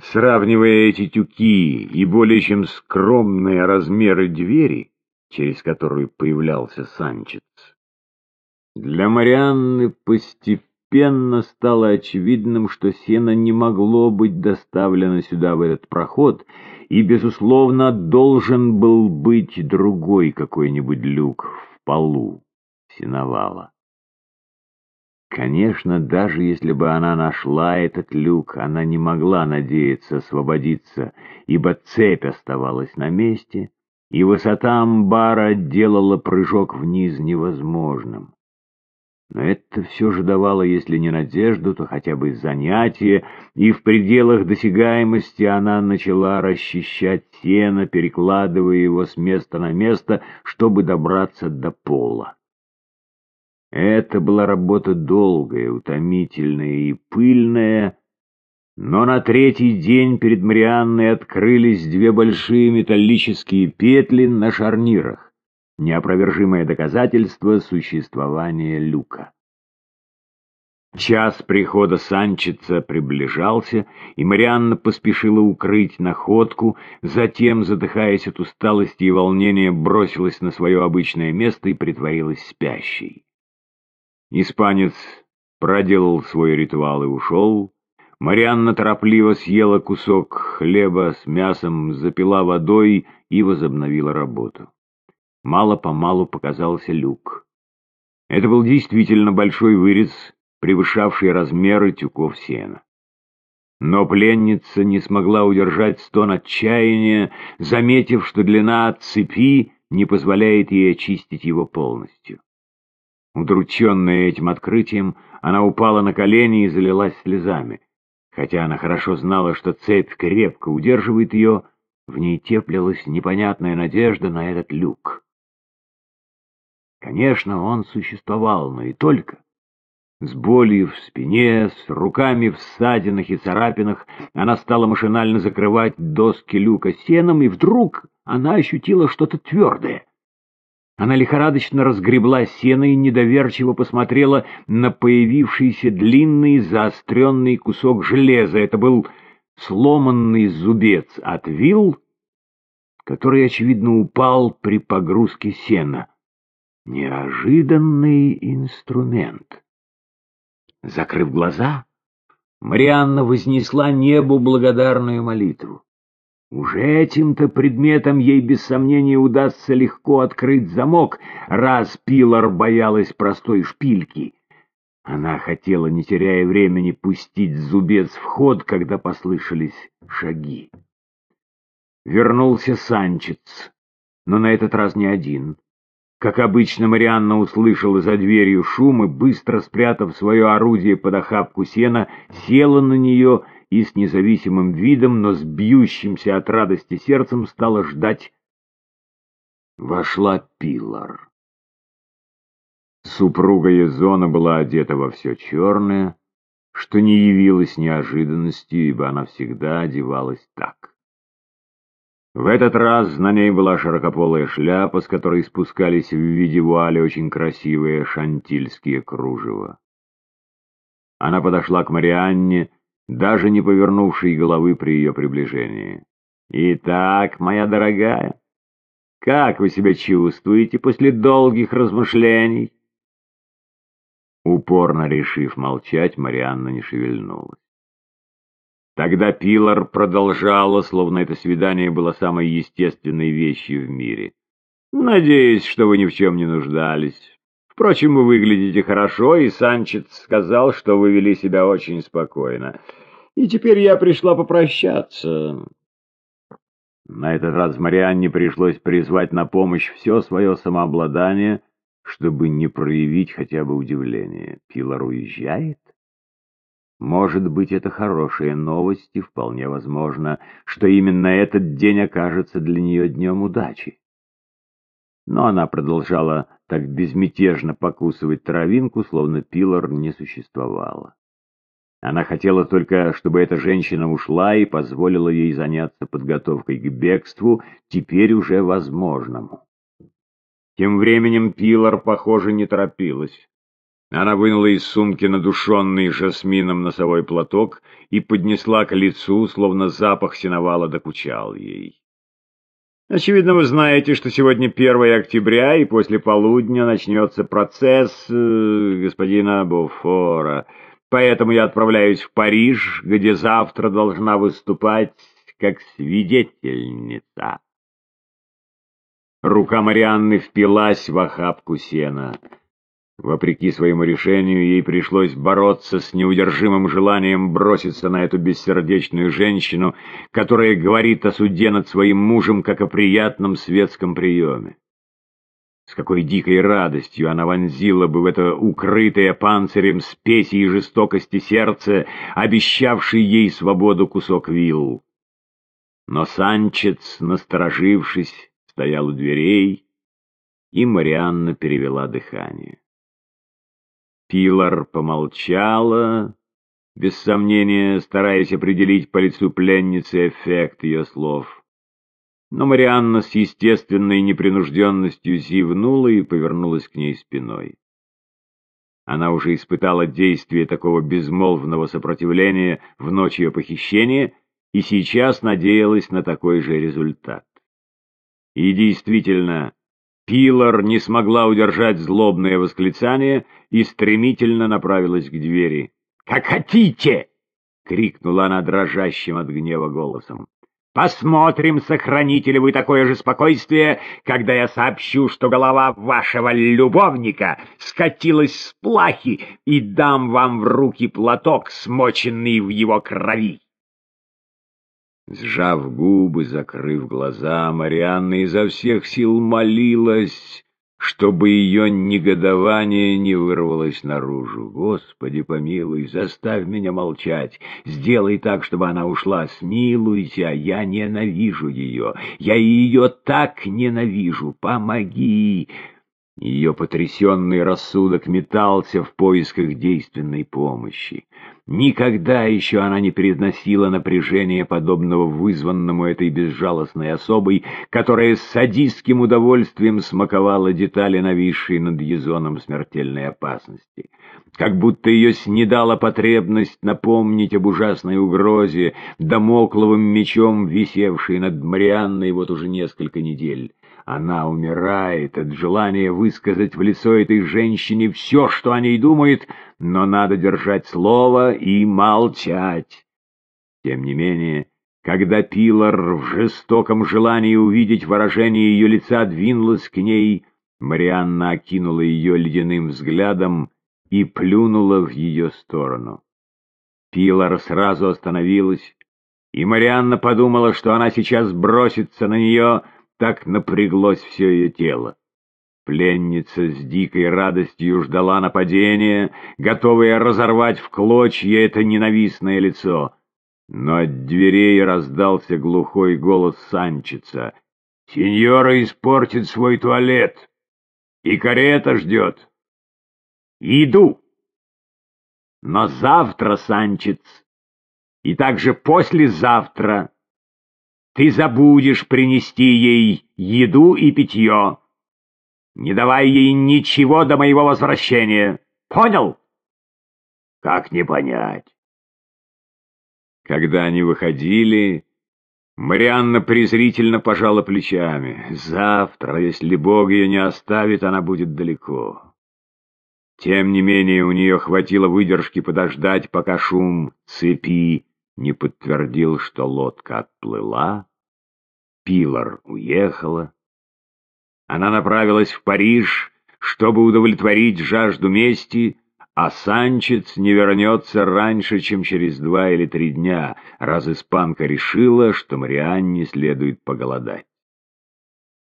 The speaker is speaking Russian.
Сравнивая эти тюки и более чем скромные размеры двери, через которую появлялся Санчес, для Марианны постепенно стало очевидным, что сено не могло быть доставлено сюда в этот проход, и, безусловно, должен был быть другой какой-нибудь люк в полу сеновала. Конечно, даже если бы она нашла этот люк, она не могла надеяться освободиться, ибо цепь оставалась на месте, и высота амбара делала прыжок вниз невозможным. Но это все же давало, если не надежду, то хотя бы занятие, и в пределах досягаемости она начала расчищать сено, перекладывая его с места на место, чтобы добраться до пола. Это была работа долгая, утомительная и пыльная, но на третий день перед Марианной открылись две большие металлические петли на шарнирах, неопровержимое доказательство существования люка. Час прихода Санчица приближался, и Марианна поспешила укрыть находку, затем, задыхаясь от усталости и волнения, бросилась на свое обычное место и притворилась спящей. Испанец проделал свой ритуал и ушел. Марианна торопливо съела кусок хлеба с мясом, запила водой и возобновила работу. Мало-помалу показался люк. Это был действительно большой вырез, превышавший размеры тюков сена. Но пленница не смогла удержать стон отчаяния, заметив, что длина цепи не позволяет ей очистить его полностью. Удрученная этим открытием, она упала на колени и залилась слезами. Хотя она хорошо знала, что цепь крепко удерживает ее, в ней теплилась непонятная надежда на этот люк. Конечно, он существовал, но и только. С болью в спине, с руками в ссадинах и царапинах она стала машинально закрывать доски люка сеном, и вдруг она ощутила что-то твердое. Она лихорадочно разгребла сено и недоверчиво посмотрела на появившийся длинный заостренный кусок железа. Это был сломанный зубец от вил, который, очевидно, упал при погрузке сена. Неожиданный инструмент. Закрыв глаза, Марианна вознесла небу благодарную молитву. Уже этим-то предметом ей без сомнения удастся легко открыть замок, раз Пилар боялась простой шпильки. Она хотела, не теряя времени, пустить зубец в ход, когда послышались шаги. Вернулся Санчец, но на этот раз не один. Как обычно, Марианна услышала за дверью шум и, быстро спрятав свое орудие под охапку сена, села на нее и с независимым видом, но с бьющимся от радости сердцем стала ждать. Вошла Пилар. Супруга Езона была одета во все черное, что не явилось неожиданностью, ибо она всегда одевалась так. В этот раз на ней была широкополая шляпа, с которой спускались в виде вуали очень красивые шантильские кружева. Она подошла к Марианне, даже не повернувший головы при ее приближении. «Итак, моя дорогая, как вы себя чувствуете после долгих размышлений?» Упорно решив молчать, Марианна не шевельнулась. Тогда Пилар продолжала, словно это свидание было самой естественной вещью в мире. «Надеюсь, что вы ни в чем не нуждались. Впрочем, вы выглядите хорошо, и Санчет сказал, что вы вели себя очень спокойно. И теперь я пришла попрощаться. На этот раз Марианне пришлось призвать на помощь все свое самообладание, чтобы не проявить хотя бы удивление. Пилар уезжает? Может быть, это хорошие новости, вполне возможно, что именно этот день окажется для нее днем удачи. Но она продолжала так безмятежно покусывать травинку, словно Пилар не существовало. Она хотела только, чтобы эта женщина ушла и позволила ей заняться подготовкой к бегству, теперь уже возможному. Тем временем Пилар, похоже, не торопилась. Она вынула из сумки надушенный жасмином носовой платок и поднесла к лицу, словно запах сеновала докучал ей. Очевидно, вы знаете, что сегодня 1 октября, и после полудня начнется процесс э, господина Буфора. Поэтому я отправляюсь в Париж, где завтра должна выступать как свидетельница. Рука Марианны впилась в охапку сена. Вопреки своему решению, ей пришлось бороться с неудержимым желанием броситься на эту бессердечную женщину, которая говорит о суде над своим мужем, как о приятном светском приеме. С какой дикой радостью она вонзила бы в это укрытое панцирем спеси и жестокости сердце, обещавший ей свободу кусок вилл. Но Санчец, насторожившись, стоял у дверей, и Марианна перевела дыхание. Пилар помолчала, без сомнения стараясь определить по лицу пленницы эффект ее слов. Но Марианна с естественной непринужденностью зевнула и повернулась к ней спиной. Она уже испытала действие такого безмолвного сопротивления в ночь ее похищения и сейчас надеялась на такой же результат. И действительно, Пилар не смогла удержать злобное восклицание и стремительно направилась к двери. «Как хотите!» — крикнула она дрожащим от гнева голосом. «Посмотрим, сохраните ли вы такое же спокойствие, когда я сообщу, что голова вашего любовника скатилась с плахи и дам вам в руки платок, смоченный в его крови». Сжав губы, закрыв глаза, Марианна изо всех сил молилась, чтобы ее негодование не вырвалось наружу. Господи помилуй, заставь меня молчать, сделай так, чтобы она ушла, смилуйся, я ненавижу ее, я ее так ненавижу, помоги. Ее потрясенный рассудок метался в поисках действенной помощи. Никогда еще она не переносила напряжения, подобного вызванному этой безжалостной особой, которая с садистским удовольствием смаковала детали, нависшие над Езоном смертельной опасности. Как будто ее снедала потребность напомнить об ужасной угрозе, домокловым мечом, висевшей над Марианной вот уже несколько недель. Она умирает от желания высказать в лицо этой женщине все, что о ней думает, но надо держать слово и молчать. Тем не менее, когда Пилар в жестоком желании увидеть выражение ее лица двинулась к ней, Марианна окинула ее ледяным взглядом и плюнула в ее сторону. Пилар сразу остановилась, и Марианна подумала, что она сейчас бросится на нее, так напряглось все ее тело. Пленница с дикой радостью ждала нападения, готовая разорвать в клочья это ненавистное лицо. Но от дверей раздался глухой голос Санчица. «Сеньора испортит свой туалет, и карета ждет». «Иду!» «Но завтра, Санчец, и также послезавтра ты забудешь принести ей еду и питье. Не давай ей ничего до моего возвращения. Понял? Как не понять? Когда они выходили, Марианна презрительно пожала плечами. Завтра, если Бог ее не оставит, она будет далеко. Тем не менее, у нее хватило выдержки подождать, пока шум цепи не подтвердил, что лодка отплыла, Пилар уехала. Она направилась в Париж, чтобы удовлетворить жажду мести, а Санчец не вернется раньше, чем через два или три дня, раз испанка решила, что Марианне следует поголодать.